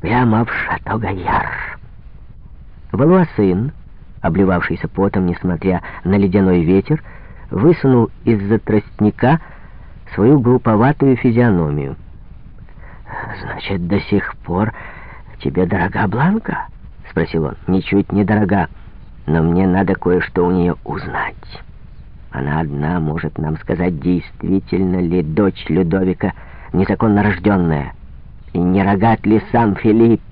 прямо в Шато-Гайяр. Валуа сын, обливавшийся потом, несмотря на ледяной ветер, высунул из-за тростника свою глуповатую физиономию. «Значит, до сих пор тебе дорога Бланка?» — спросил он. «Ничуть не дорога, но мне надо кое-что у нее узнать. Она одна может нам сказать, действительно ли дочь Людовика незаконно рожденная, и не рогат ли сам Филипп.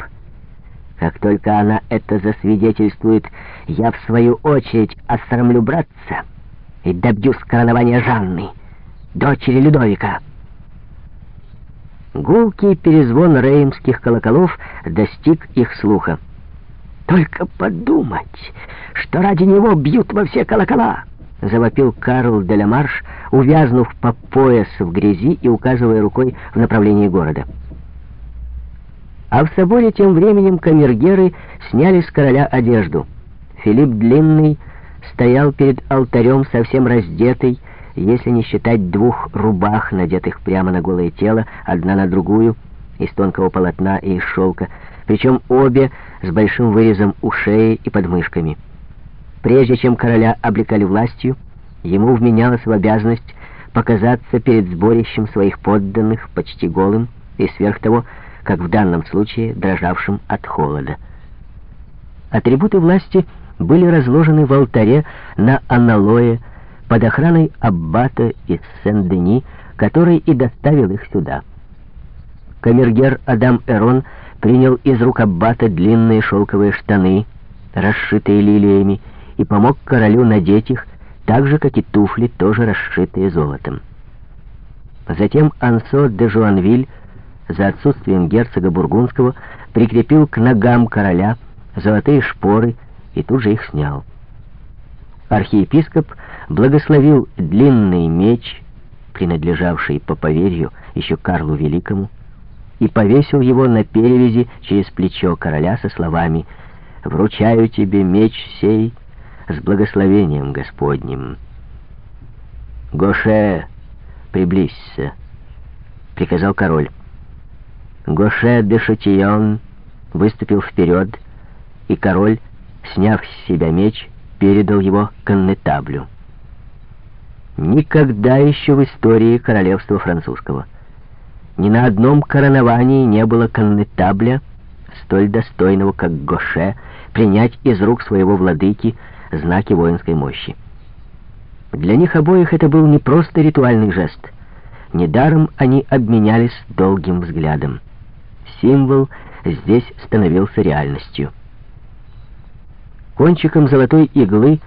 Как только она это засвидетельствует, я в свою очередь осрамлю братца и добьюсь коронования Жанны, дочери Людовика». Гулкий перезвон реймских колоколов достиг их слуха. «Только подумать, что ради него бьют во все колокола!» — завопил Карл де ла Марш, увязнув по пояс в грязи и указывая рукой в направлении города. А в соборе тем временем камергеры сняли с короля одежду. Филипп Длинный стоял перед алтарем совсем раздетый, если не считать двух рубах, надетых прямо на голое тело, одна на другую, из тонкого полотна и из шелка, причем обе с большим вырезом у шеи и подмышками. Прежде чем короля облекали властью, ему вменялось в обязанность показаться перед сборищем своих подданных почти голым и сверх того, как в данном случае, дрожавшим от холода. Атрибуты власти были разложены в алтаре на аналое, под охраной аббата из Сен-Дени, который и доставил их сюда. Камергер Адам Эрон принял из рук аббата длинные шелковые штаны, расшитые лилиями, и помог королю надеть их, так же, как и туфли, тоже расшитые золотом. Затем Ансо де Жуанвиль, за отсутствием герцога Бургундского, прикрепил к ногам короля золотые шпоры и тут же их снял архиепископ благословил длинный меч, принадлежавший по поверью еще Карлу Великому, и повесил его на перевязи через плечо короля со словами «Вручаю тебе меч сей с благословением Господним». «Гоше, приблизься», — приказал король. Гоше де Шатион выступил вперед, и король, сняв с себя меч, передал его коннетаблю. Никогда еще в истории королевства французского ни на одном короновании не было коннетабля, столь достойного, как Гоше, принять из рук своего владыки знаки воинской мощи. Для них обоих это был не просто ритуальный жест. Недаром они обменялись долгим взглядом. Символ здесь становился реальностью. Кончиком золотой иглы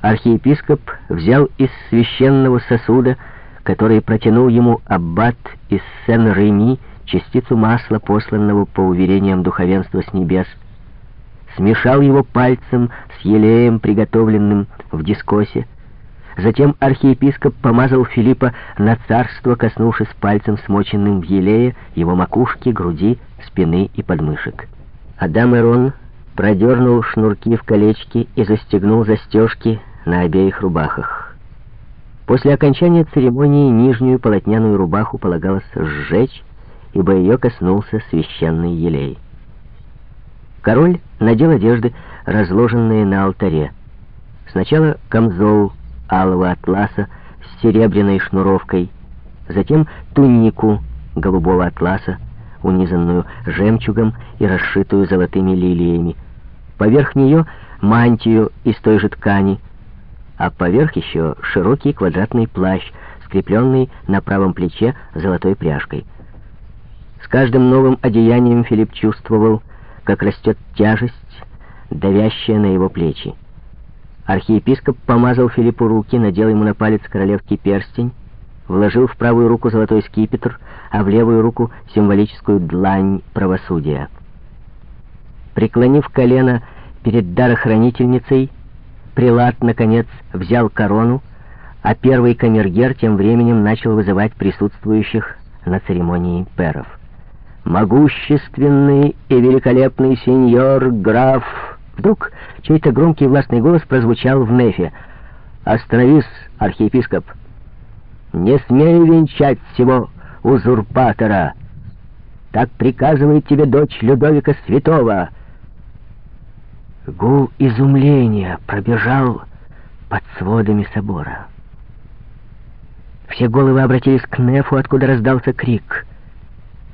архиепископ взял из священного сосуда, который протянул ему аббат из Сен-Реми, частицу масла, посланного по уверениям духовенства с небес, смешал его пальцем с елеем, приготовленным в дискосе. Затем архиепископ помазал Филиппа на царство, коснувшись пальцем, смоченным в елее, его макушки, груди, спины и подмышек. Адам и Рон продернул шнурки в колечки и застегнул застежки на обеих рубахах. После окончания церемонии нижнюю полотняную рубаху полагалось сжечь, ибо ее коснулся священный елей. Король надел одежды, разложенные на алтаре. Сначала камзол алого атласа с серебряной шнуровкой, затем тунику голубого атласа, унизанную жемчугом и расшитую золотыми лилиями, Поверх нее мантию из той же ткани, а поверх еще широкий квадратный плащ, скрепленный на правом плече золотой пряжкой. С каждым новым одеянием Филипп чувствовал, как растет тяжесть, давящая на его плечи. Архиепископ помазал Филиппу руки, надел ему на палец королевский перстень, вложил в правую руку золотой скипетр, а в левую руку символическую длань правосудия. Преклонив колено перед дарохранительницей, прилад, наконец, взял корону, а первый камергер тем временем начал вызывать присутствующих на церемонии перов. «Могущественный и великолепный сеньор граф...» Вдруг чей-то громкий властный голос прозвучал в нефе. «Остановись, архиепископ! Не смей венчать всего узурпатора!» Так приказывает тебе дочь Людовика Святого. Гул изумления пробежал под сводами собора. Все головы обратились к Нефу, откуда раздался крик —